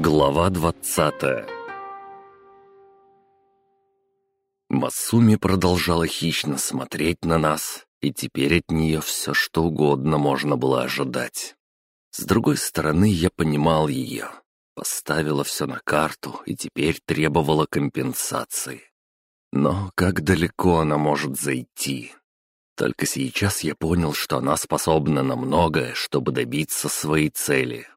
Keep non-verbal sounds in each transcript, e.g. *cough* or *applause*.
Глава двадцатая Масуми продолжала хищно смотреть на нас, и теперь от нее все что угодно можно было ожидать. С другой стороны, я понимал ее. Поставила все на карту и теперь требовала компенсации. Но как далеко она может зайти? Только сейчас я понял, что она способна на многое, чтобы добиться своей цели.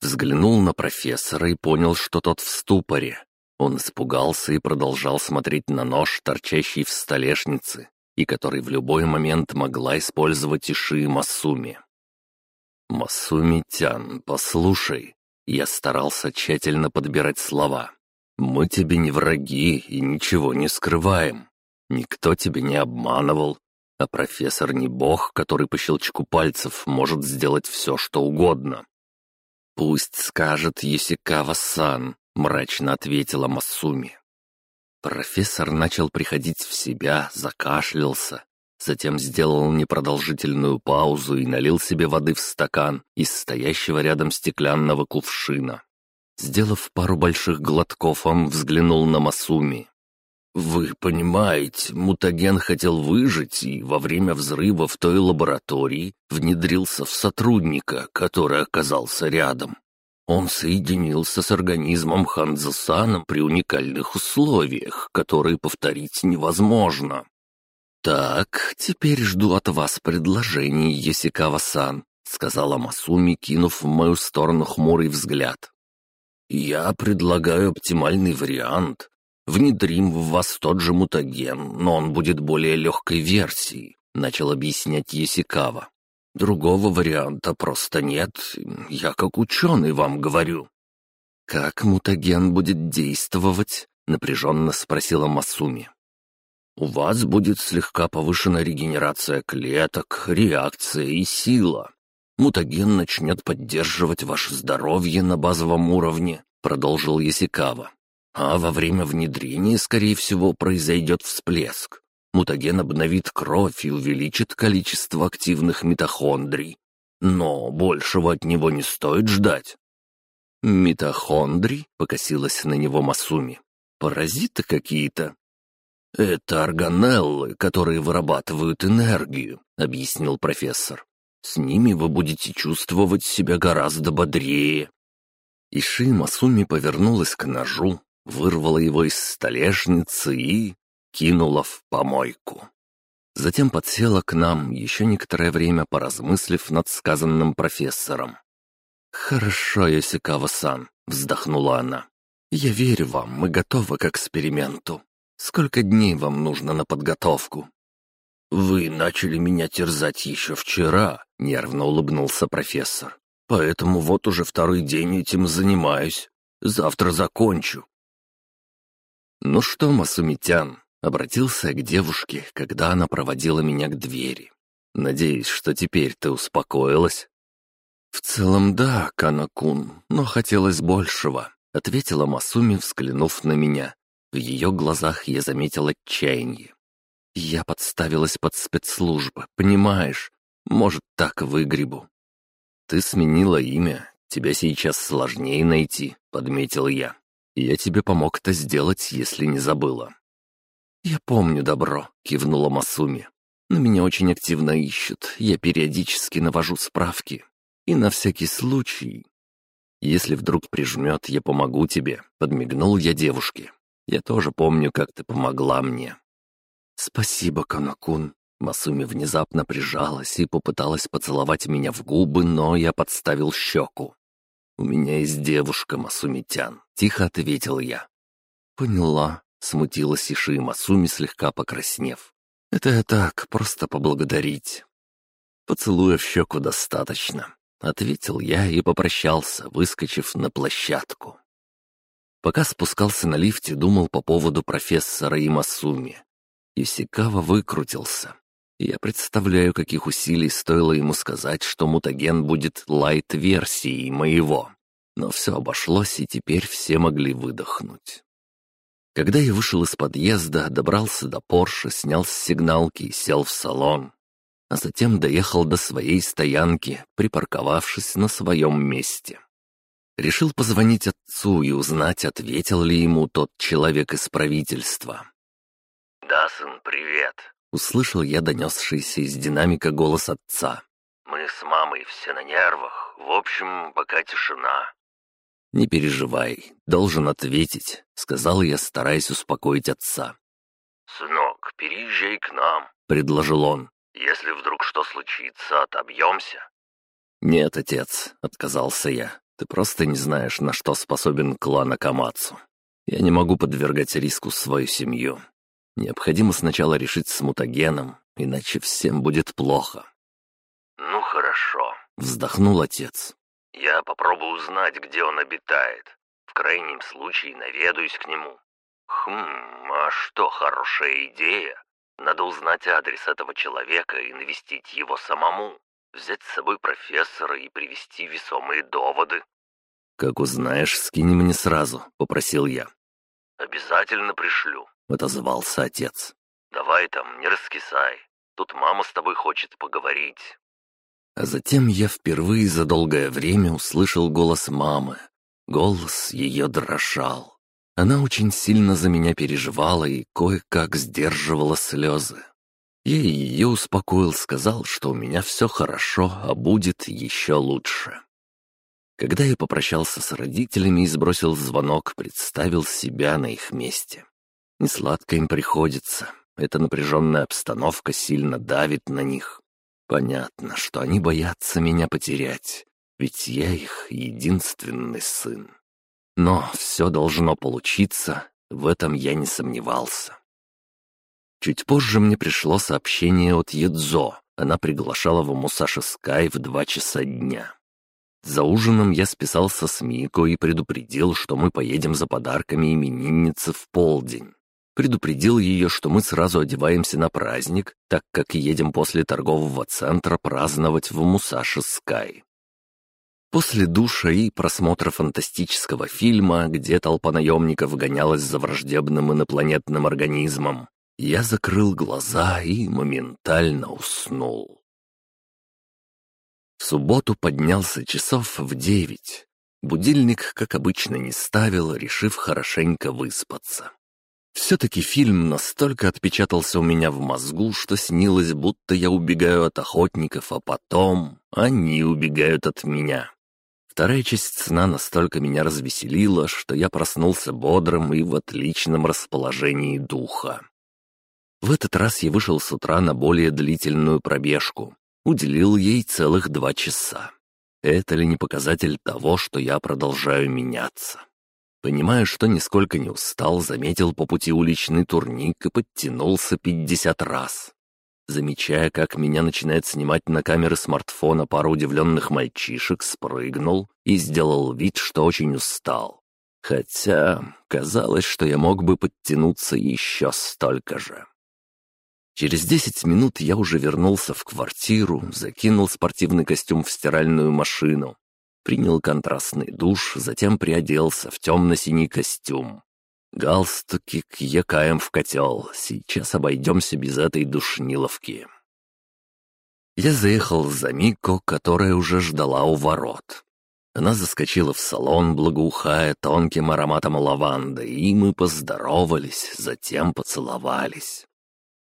Взглянул на профессора и понял, что тот в ступоре. Он испугался и продолжал смотреть на нож, торчащий в столешнице, и который в любой момент могла использовать Иши Масуми. «Масуми-тян, послушай». Я старался тщательно подбирать слова. «Мы тебе не враги и ничего не скрываем. Никто тебя не обманывал, а профессор не бог, который по щелчку пальцев может сделать все, что угодно. «Пусть скажет Есикава-сан», — мрачно ответила Масуми. Профессор начал приходить в себя, закашлялся, затем сделал непродолжительную паузу и налил себе воды в стакан из стоящего рядом стеклянного кувшина. Сделав пару больших глотков, он взглянул на Масуми. «Вы понимаете, мутаген хотел выжить и во время взрыва в той лаборатории внедрился в сотрудника, который оказался рядом. Он соединился с организмом Ханзасаном при уникальных условиях, которые повторить невозможно. «Так, теперь жду от вас предложений, Есикава-сан», — сказала Масуми, кинув в мою сторону хмурый взгляд. «Я предлагаю оптимальный вариант, Внедрим в вас тот же мутаген, но он будет более легкой версией», — начал объяснять Есикава. «Другого варианта просто нет, я как ученый вам говорю». «Как мутаген будет действовать?» — напряженно спросила Масуми. «У вас будет слегка повышена регенерация клеток, реакция и сила. Мутаген начнет поддерживать ваше здоровье на базовом уровне», — продолжил Есикава. А во время внедрения, скорее всего, произойдет всплеск. Мутаген обновит кровь и увеличит количество активных митохондрий. Но большего от него не стоит ждать. «Митохондрий?» — покосилась на него Масуми. «Паразиты какие-то?» «Это органеллы, которые вырабатывают энергию», — объяснил профессор. «С ними вы будете чувствовать себя гораздо бодрее». Иши Масуми повернулась к ножу, вырвала его из столешницы и кинула в помойку. Затем подсела к нам, еще некоторое время поразмыслив над сказанным профессором. «Хорошо, Йосикава-сан», — вздохнула она. «Я верю вам, мы готовы к эксперименту. Сколько дней вам нужно на подготовку?» «Вы начали меня терзать еще вчера», — нервно улыбнулся профессор. «Поэтому вот уже второй день этим занимаюсь. Завтра закончу. «Ну что, Масумитян?» — обратился к девушке, когда она проводила меня к двери. «Надеюсь, что теперь ты успокоилась?» «В целом да, Канакун, но хотелось большего», — ответила Масуми, взглянув на меня. В ее глазах я заметил отчаяние. «Я подставилась под спецслужбы, понимаешь? Может, так выгребу». «Ты сменила имя, тебя сейчас сложнее найти», — подметил я. Я тебе помог это сделать, если не забыла». «Я помню, добро», — кивнула Масуми. «Но меня очень активно ищут, я периодически навожу справки. И на всякий случай...» «Если вдруг прижмет, я помогу тебе», — подмигнул я девушке. «Я тоже помню, как ты помогла мне». «Спасибо, Канакун». Масуми внезапно прижалась и попыталась поцеловать меня в губы, но я подставил щеку. «У меня есть девушка, Масумитян», — тихо ответил я. «Поняла», — смутилась Иши Масуми, слегка покраснев. «Это я так, просто поблагодарить». «Поцелуя в щеку достаточно», — ответил я и попрощался, выскочив на площадку. Пока спускался на лифте, думал по поводу профессора и Масуми. Исикава выкрутился. Я представляю, каких усилий стоило ему сказать, что мутаген будет лайт-версией моего. Но все обошлось, и теперь все могли выдохнуть. Когда я вышел из подъезда, добрался до Порше, снял с сигналки и сел в салон. А затем доехал до своей стоянки, припарковавшись на своем месте. Решил позвонить отцу и узнать, ответил ли ему тот человек из правительства. «Да, сын, привет!» — услышал я донесшийся из динамика голос отца. «Мы с мамой все на нервах. В общем, пока тишина». «Не переживай, должен ответить», — сказал я, стараясь успокоить отца. «Сынок, переезжай к нам», — предложил он. «Если вдруг что случится, отобьемся». «Нет, отец», — отказался я. «Ты просто не знаешь, на что способен клан Акамацу. Я не могу подвергать риску свою семью. Необходимо сначала решить с мутагеном, иначе всем будет плохо». «Ну хорошо», — вздохнул отец. «Я попробую узнать, где он обитает. В крайнем случае наведаюсь к нему. Хм, а что хорошая идея? Надо узнать адрес этого человека и навестить его самому. Взять с собой профессора и привести весомые доводы. «Как узнаешь, скинь мне сразу», — попросил я. «Обязательно пришлю», — отозвался отец. «Давай там, не раскисай. Тут мама с тобой хочет поговорить». А затем я впервые за долгое время услышал голос мамы. Голос ее дрожал. Она очень сильно за меня переживала и кое-как сдерживала слезы. Я ее успокоил, сказал, что у меня все хорошо, а будет еще лучше. Когда я попрощался с родителями и сбросил звонок, представил себя на их месте. Несладко им приходится. Эта напряженная обстановка сильно давит на них. Понятно, что они боятся меня потерять, ведь я их единственный сын. Но все должно получиться, в этом я не сомневался. Чуть позже мне пришло сообщение от Едзо. Она приглашала в Мусаши Скай в два часа дня. За ужином я списался с Мико и предупредил, что мы поедем за подарками именинницы в полдень. Предупредил ее, что мы сразу одеваемся на праздник, так как едем после торгового центра праздновать в Мусаши Скай. После душа и просмотра фантастического фильма, где толпа наемников гонялась за враждебным инопланетным организмом, я закрыл глаза и моментально уснул. В субботу поднялся часов в девять. Будильник, как обычно, не ставил, решив хорошенько выспаться. Все-таки фильм настолько отпечатался у меня в мозгу, что снилось, будто я убегаю от охотников, а потом они убегают от меня. Вторая часть сна настолько меня развеселила, что я проснулся бодрым и в отличном расположении духа. В этот раз я вышел с утра на более длительную пробежку. Уделил ей целых два часа. Это ли не показатель того, что я продолжаю меняться? Понимая, что нисколько не устал, заметил по пути уличный турник и подтянулся пятьдесят раз замечая, как меня начинает снимать на камеры смартфона пара удивленных мальчишек, спрыгнул и сделал вид, что очень устал. Хотя казалось, что я мог бы подтянуться еще столько же. Через десять минут я уже вернулся в квартиру, закинул спортивный костюм в стиральную машину, принял контрастный душ, затем приоделся в темно-синий костюм. Галстуки к якаем в котел. Сейчас обойдемся без этой душниловки. Я заехал за Мико, которая уже ждала у ворот. Она заскочила в салон, благоухая тонким ароматом лаванды, и мы поздоровались, затем поцеловались.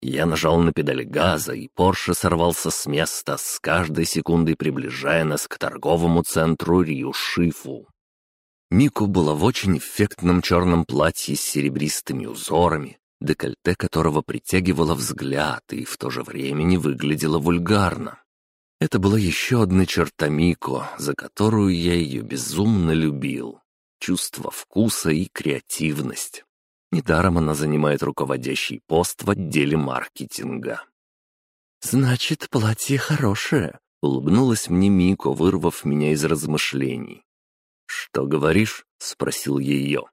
Я нажал на педаль газа, и Порше сорвался с места, с каждой секундой приближая нас к торговому центру Риушифу. Мику была в очень эффектном черном платье с серебристыми узорами, декольте которого притягивало взгляд и в то же время не выглядело вульгарно. Это была еще одна черта Мико, за которую я ее безумно любил. Чувство вкуса и креативность. Недаром она занимает руководящий пост в отделе маркетинга. «Значит, платье хорошее», — улыбнулась мне Мико, вырвав меня из размышлений. «Что говоришь?» — спросил ее.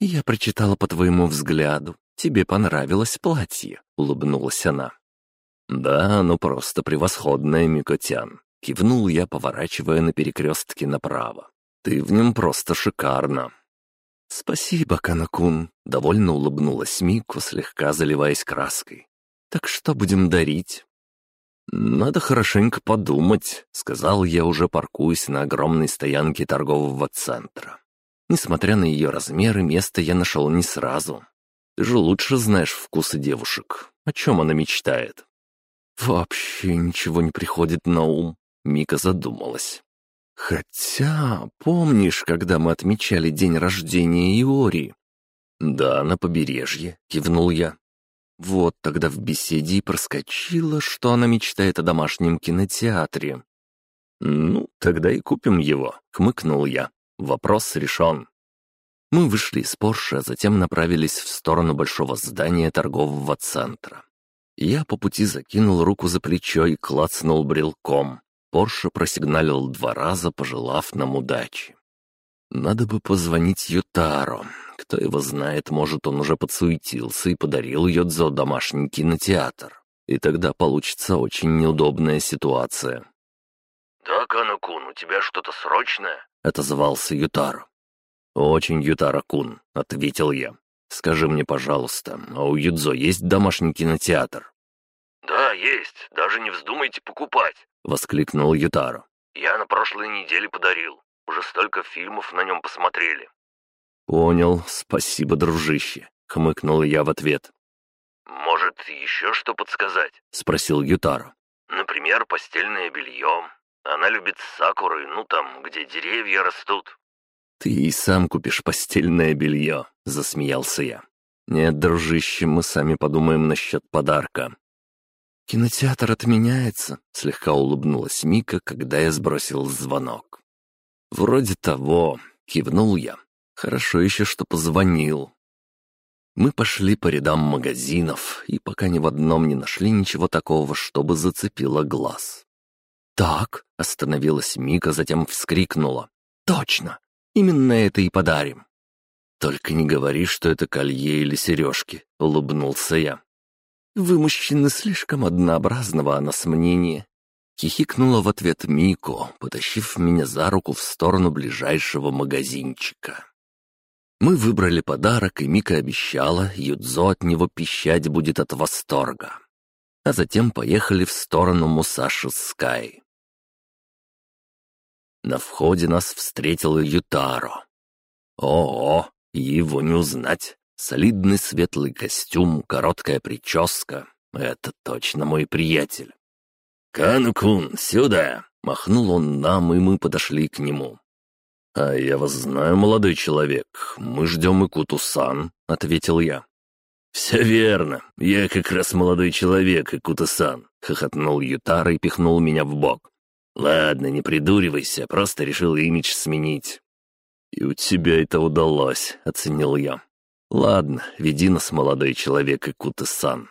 «Я прочитала по твоему взгляду. Тебе понравилось платье», — улыбнулась она. «Да, ну просто превосходное, Микотян», — кивнул я, поворачивая на перекрестке направо. «Ты в нем просто шикарно». «Спасибо, Канакун», — довольно улыбнулась Мико, слегка заливаясь краской. «Так что будем дарить?» «Надо хорошенько подумать», — сказал я, уже паркуясь на огромной стоянке торгового центра. Несмотря на ее размеры, место я нашел не сразу. Ты же лучше знаешь вкусы девушек. О чем она мечтает? Вообще ничего не приходит на ум. Мика задумалась. Хотя, помнишь, когда мы отмечали день рождения Иори? Да, на побережье, кивнул я. Вот тогда в беседе и проскочило, что она мечтает о домашнем кинотеатре. «Ну, тогда и купим его», — хмыкнул я. «Вопрос решен». Мы вышли из Порше, а затем направились в сторону большого здания торгового центра. Я по пути закинул руку за плечо и клацнул брелком. Порше просигналил два раза, пожелав нам удачи. Надо бы позвонить Ютаро. Кто его знает, может, он уже подсуетился и подарил Йодзо домашний кинотеатр. И тогда получится очень неудобная ситуация. «Да, Канакун, у тебя что-то срочное?» — отозвался Ютаро. «Очень, Ютаро-кун», — ответил я. «Скажи мне, пожалуйста, а у Юдзо есть домашний кинотеатр?» «Да, есть. Даже не вздумайте покупать», — воскликнул Ютаро. «Я на прошлой неделе подарил. Уже столько фильмов на нем посмотрели». «Понял. Спасибо, дружище», — хмыкнул я в ответ. «Может, еще что подсказать?» — спросил Ютаро. «Например, постельное белье. Она любит сакуры, ну там, где деревья растут». «Ты и сам купишь постельное белье», — засмеялся я. «Нет, дружище, мы сами подумаем насчет подарка». «Кинотеатр отменяется», — слегка улыбнулась Мика, когда я сбросил звонок. «Вроде того», — кивнул я. «Хорошо еще, что позвонил». Мы пошли по рядам магазинов, и пока ни в одном не нашли ничего такого, чтобы зацепило глаз. «Так», — остановилась Мика, затем вскрикнула. «Точно! Именно это и подарим». «Только не говори, что это колье или сережки», — улыбнулся я. «Вы, слишком однообразного о нас мнения», — хихикнула в ответ Мико, потащив меня за руку в сторону ближайшего магазинчика. Мы выбрали подарок, и Мика обещала, Юдзо от него пищать будет от восторга. А затем поехали в сторону Мусаши Скай. На входе нас встретил Ютаро. О, его не узнать. Солидный светлый костюм, короткая прическа. Это точно мой приятель. «Кану-кун, сюда!» — махнул он нам, и мы подошли к нему. «А я вас знаю, молодой человек. Мы ждем Икуту-сан», — ответил я. «Все верно. Я как раз молодой человек, Икута-сан», — хохотнул Ютара и пихнул меня в бок. «Ладно, не придуривайся, просто решил имидж сменить». «И у тебя это удалось», — оценил я. «Ладно, веди нас, молодой человек, Икута-сан».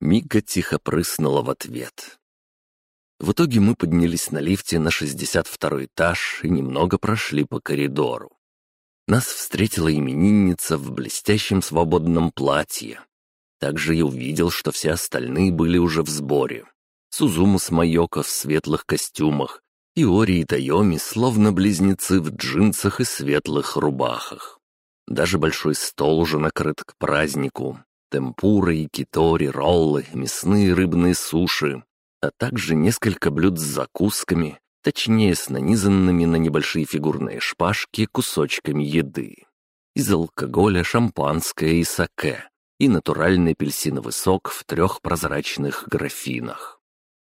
Мика тихо прыснула в ответ. В итоге мы поднялись на лифте на 62 этаж и немного прошли по коридору. Нас встретила именинница в блестящем свободном платье. Также я увидел, что все остальные были уже в сборе. Сузуму с Майоко в светлых костюмах, и Ори и Тайоми словно близнецы в джинсах и светлых рубахах. Даже большой стол уже накрыт к празднику. Темпура и китори, роллы, мясные рыбные суши, а также несколько блюд с закусками, точнее с нанизанными на небольшие фигурные шпажки кусочками еды. Из алкоголя шампанское и саке, и натуральный апельсиновый сок в трех прозрачных графинах.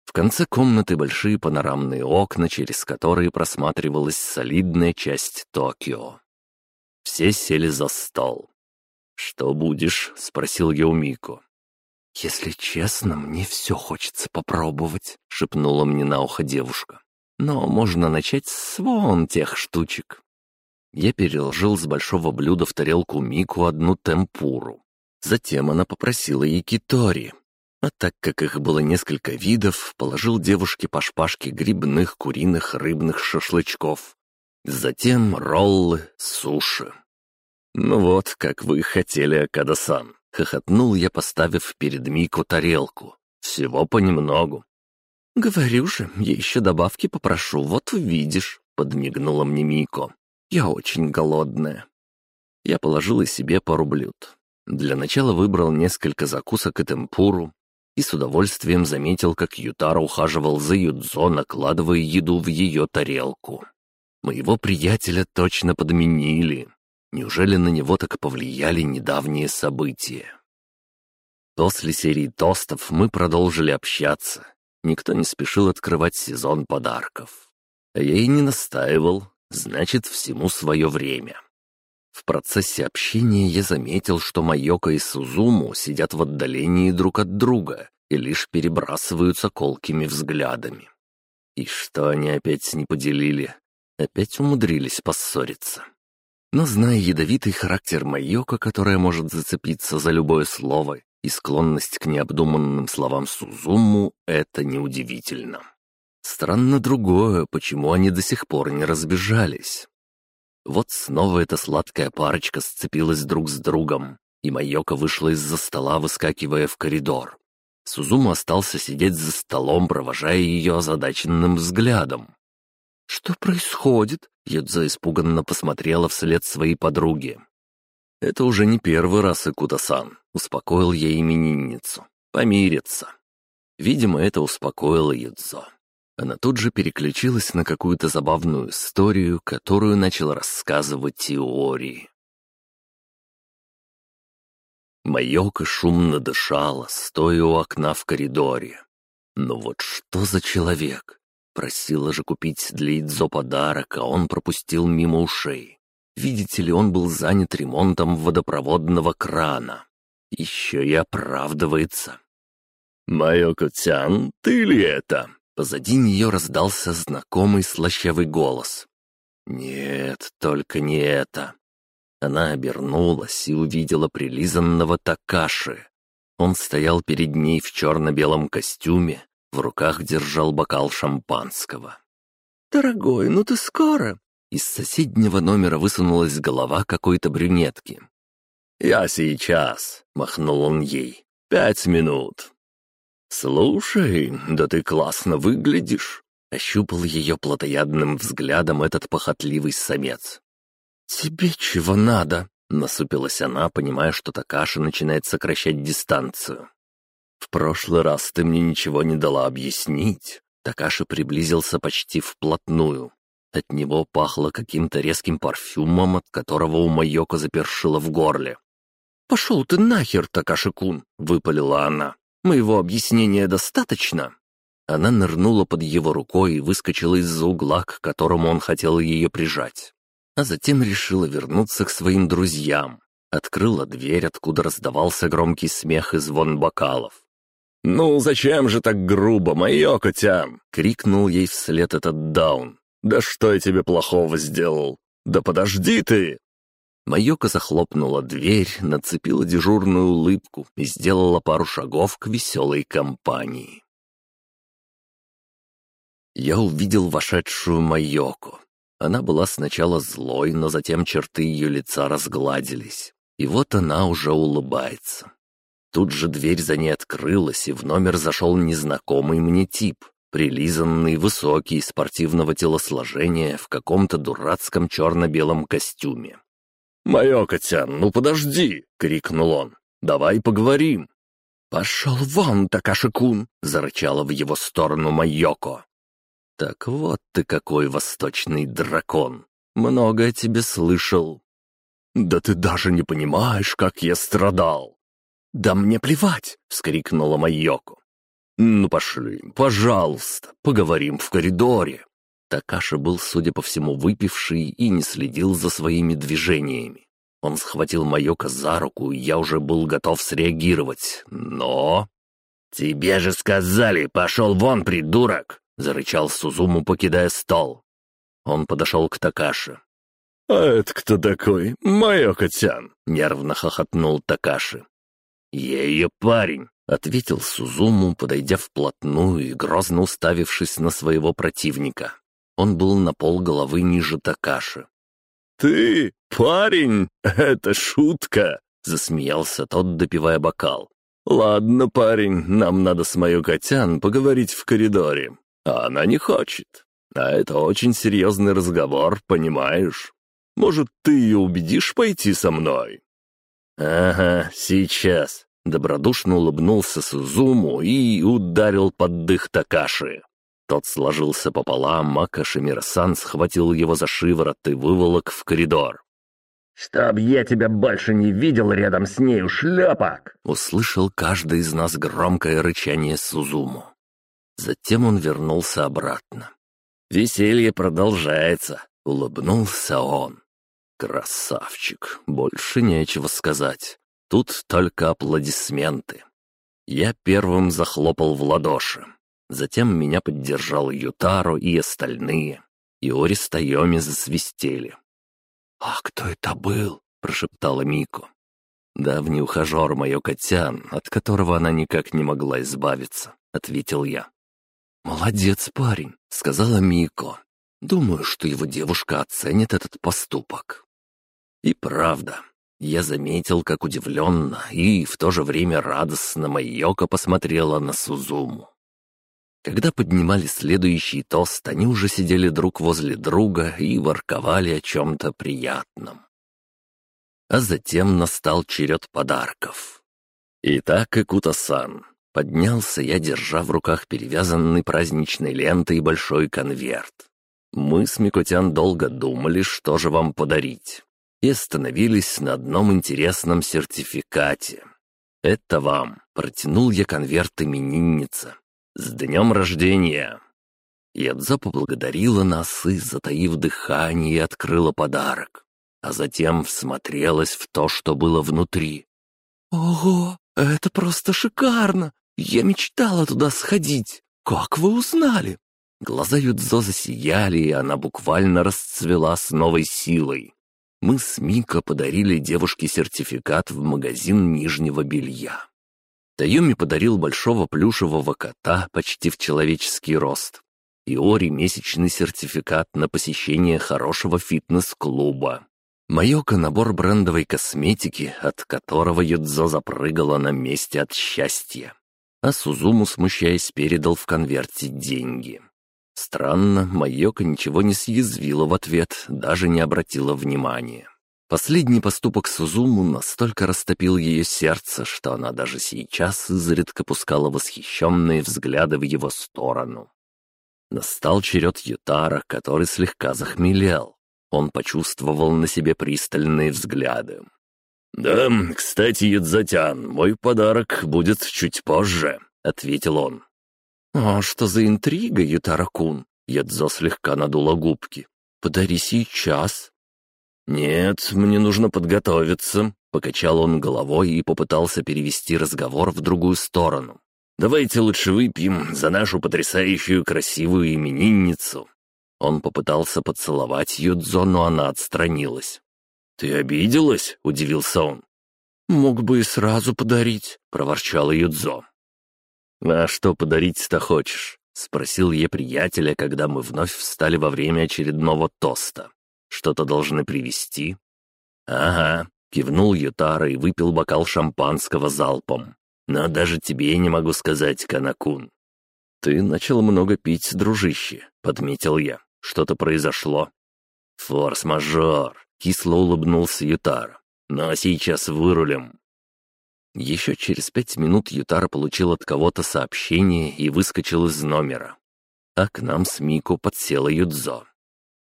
В конце комнаты большие панорамные окна, через которые просматривалась солидная часть Токио. Все сели за стол. «Что будешь?» — спросил я у Мико. «Если честно, мне все хочется попробовать», — шепнула мне на ухо девушка. «Но можно начать с вон тех штучек». Я переложил с большого блюда в тарелку Мику одну темпуру. Затем она попросила якитори. А так как их было несколько видов, положил девушке по шпажке грибных, куриных, рыбных шашлычков. Затем роллы, суши. «Ну вот, как вы хотели, Акада-сан», — хохотнул я, поставив перед Мико тарелку. «Всего понемногу». «Говорю же, я еще добавки попрошу, вот увидишь», — подмигнула мне Мико. «Я очень голодная». Я положил и себе пару блюд. Для начала выбрал несколько закусок и темпуру. и с удовольствием заметил, как Ютара ухаживал за Юдзо, накладывая еду в ее тарелку. Моего приятеля точно подменили. Неужели на него так повлияли недавние события? После серии тостов мы продолжили общаться. Никто не спешил открывать сезон подарков. А я и не настаивал, значит, всему свое время. В процессе общения я заметил, что Майока и Сузуму сидят в отдалении друг от друга и лишь перебрасываются колкими взглядами. И что они опять не поделили, опять умудрились поссориться. Но зная ядовитый характер Майока, которая может зацепиться за любое слово, и склонность к необдуманным словам Сузуму, это неудивительно. Странно другое, почему они до сих пор не разбежались. Вот снова эта сладкая парочка сцепилась друг с другом, и Майока вышла из-за стола, выскакивая в коридор. Сузуму остался сидеть за столом, провожая ее озадаченным взглядом. «Что происходит?» — Юдзо испуганно посмотрела вслед своей подруге. «Это уже не первый раз Икута-сан», — успокоил я именинницу. «Помириться». Видимо, это успокоило Юдзо. Она тут же переключилась на какую-то забавную историю, которую начал рассказывать теории. Майока шумно дышала, стоя у окна в коридоре. «Ну вот что за человек? Просила же купить для Идзо подарок, а он пропустил мимо ушей. Видите ли, он был занят ремонтом водопроводного крана. Еще и оправдывается. «Майоко-тян, ты ли это?» Позади нее раздался знакомый слащавый голос. «Нет, только не это». Она обернулась и увидела прилизанного Такаши. Он стоял перед ней в черно-белом костюме, в руках держал бокал шампанского. «Дорогой, ну ты скоро?» Из соседнего номера высунулась голова какой-то брюнетки. «Я сейчас», — махнул он ей. «Пять минут». «Слушай, да ты классно выглядишь», — ощупал ее плотоядным взглядом этот похотливый самец. «Тебе чего надо?» — насупилась она, понимая, что Такаша начинает сокращать дистанцию. «В прошлый раз ты мне ничего не дала объяснить». Такаши приблизился почти вплотную. От него пахло каким-то резким парфюмом, от которого у Майоко запершило в горле. «Пошел ты нахер, Такаши-кун!» — выпалила она. «Моего объяснения достаточно?» Она нырнула под его рукой и выскочила из-за угла, к которому он хотел ее прижать. А затем решила вернуться к своим друзьям. Открыла дверь, откуда раздавался громкий смех и звон бокалов. «Ну, зачем же так грубо, моё котям?» — крикнул ей вслед этот даун. «Да что я тебе плохого сделал? Да подожди ты!» Майока захлопнула дверь, нацепила дежурную улыбку и сделала пару шагов к веселой компании. Я увидел вошедшую Майоку. Она была сначала злой, но затем черты ее лица разгладились. И вот она уже улыбается. Тут же дверь за ней открылась, и в номер зашел незнакомый мне тип, прилизанный, высокий, спортивного телосложения в каком-то дурацком черно-белом костюме. «Майо, Котян, ну подожди!» — крикнул он. «Давай поговорим!» «Пошел вон, Такаши-кун!» — зарычала в его сторону Майоко. «Так вот ты какой восточный дракон! Много о тебе слышал!» «Да ты даже не понимаешь, как я страдал!» «Да мне плевать!» — вскрикнула Майоко. «Ну пошли, пожалуйста, поговорим в коридоре». Такаша был, судя по всему, выпивший и не следил за своими движениями. Он схватил Майока за руку, и я уже был готов среагировать, но... «Тебе же сказали, пошел вон, придурок!» — зарычал Сузуму, покидая стол. Он подошел к Такаше. «А это кто такой? Майока-тян!» — нервно хохотнул Такаши. «Я ее парень», — ответил Сузуму, подойдя вплотную и грозно уставившись на своего противника. Он был на пол головы ниже Такаши. «Ты, парень, это шутка!» — засмеялся тот, допивая бокал. «Ладно, парень, нам надо с мою Котян поговорить в коридоре. А она не хочет. А это очень серьезный разговор, понимаешь? Может, ты ее убедишь пойти со мной?» «Ага, сейчас», Добродушно улыбнулся Сузуму и ударил под дых Такаши. Тот сложился пополам, а Кашемир-сан схватил его за шиворот и выволок в коридор. «Чтоб я тебя больше не видел рядом с нею, шлепок!» Услышал каждый из нас громкое рычание Сузуму. Затем он вернулся обратно. «Веселье продолжается», — улыбнулся он. «Красавчик, больше нечего сказать. Тут только аплодисменты». Я первым захлопал в ладоши. Затем меня поддержал Ютаро и остальные. Иори с Тайоми засвистели. «А кто это был?» — прошептала Мико. «Давний ухажер мое котян, от которого она никак не могла избавиться», — ответил я. «Молодец парень», — сказала Мико. «Думаю, что его девушка оценит этот поступок». И правда, я заметил, как удивленно и в то же время радостно Майока посмотрела на Сузуму. Когда поднимали следующий тост, они уже сидели друг возле друга и ворковали о чем-то приятном. А затем настал черед подарков. Итак, Икута-сан, поднялся я, держа в руках перевязанный праздничной лентой большой конверт. Мы с Микотян долго думали, что же вам подарить, и остановились на одном интересном сертификате. «Это вам», — протянул я конверт именинница. «С днем рождения!» Ядзо поблагодарила нас и, затаив дыхание, открыла подарок, а затем всмотрелась в то, что было внутри. «Ого, это просто шикарно! Я мечтала туда сходить! Как вы узнали?» Глаза Юдзо засияли, и она буквально расцвела с новой силой. Мы с Мико подарили девушке сертификат в магазин нижнего белья. Тайоми подарил большого плюшевого кота почти в человеческий рост. Иори месячный сертификат на посещение хорошего фитнес-клуба. Майока набор брендовой косметики, от которого Юдзо запрыгала на месте от счастья. А Сузуму, смущаясь, передал в конверте деньги. Странно, Майока ничего не съязвила в ответ, даже не обратила внимания. Последний поступок Сузуму настолько растопил ее сердце, что она даже сейчас изредка пускала восхищенные взгляды в его сторону. Настал черед Ютара, который слегка захмелел. Он почувствовал на себе пристальные взгляды. «Да, кстати, Юдзатян, мой подарок будет чуть позже», — ответил он. «А что за интрига, Ютара-кун?» Ядзо слегка надула губки. «Подари сейчас, «Нет, мне нужно подготовиться», — покачал он головой и попытался перевести разговор в другую сторону. «Давайте лучше выпьем за нашу потрясающую красивую именинницу». Он попытался поцеловать Юдзо, но она отстранилась. «Ты обиделась?» — удивился он. «Мог бы и сразу подарить», — проворчала Юдзо. «А что подарить-то хочешь?» — спросил я приятеля, когда мы вновь встали во время очередного тоста. Что-то должны привезти?» «Ага», — кивнул Ютара и выпил бокал шампанского залпом. «Но даже тебе не могу сказать, Канакун». «Ты начал много пить, дружище», — подметил я. «Что-то произошло». «Форс-мажор», — кисло улыбнулся Ютара. «Но сейчас вырулим». Еще через пять минут Ютара получил от кого-то сообщение и выскочил из номера. А к нам с Мику подсела Юдзо.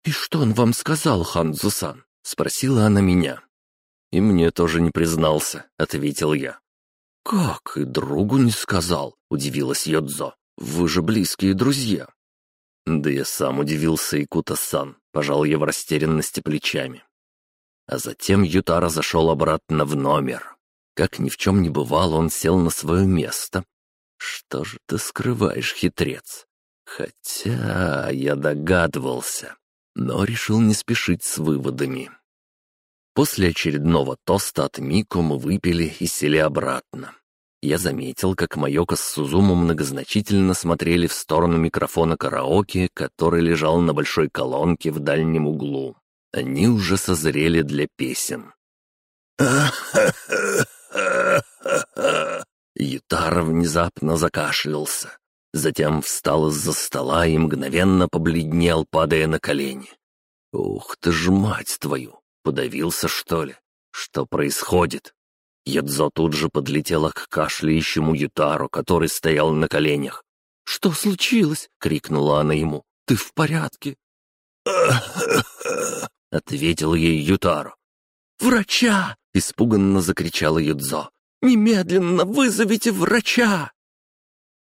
«И что он вам сказал, Ханзусан?» — спросила она меня. «И мне тоже не признался», — ответил я. «Как и другу не сказал?» — удивилась Йодзо. «Вы же близкие друзья». Да я сам удивился Икута-сан, пожал я в растерянности плечами. А затем Ютара зашел обратно в номер. Как ни в чем не бывало, он сел на свое место. «Что же ты скрываешь, хитрец?» Хотя я догадывался но решил не спешить с выводами. После очередного тоста от Мико мы выпили и сели обратно. Я заметил, как Майока с Сузуму многозначительно смотрели в сторону микрофона караоке, который лежал на большой колонке в дальнем углу. Они уже созрели для песен. *laughs* Ютара внезапно закашлялся. Затем встал из-за стола и мгновенно побледнел, падая на колени. «Ух ты ж, мать твою! Подавился, что ли? Что происходит?» Ядзо тут же подлетела к кашляющему Ютару, который стоял на коленях. «Что случилось?» — крикнула она ему. «Ты в порядке?» *laughs* ответил ей Ютаро. «Врача!» — испуганно закричала Юдзо. «Немедленно вызовите врача!»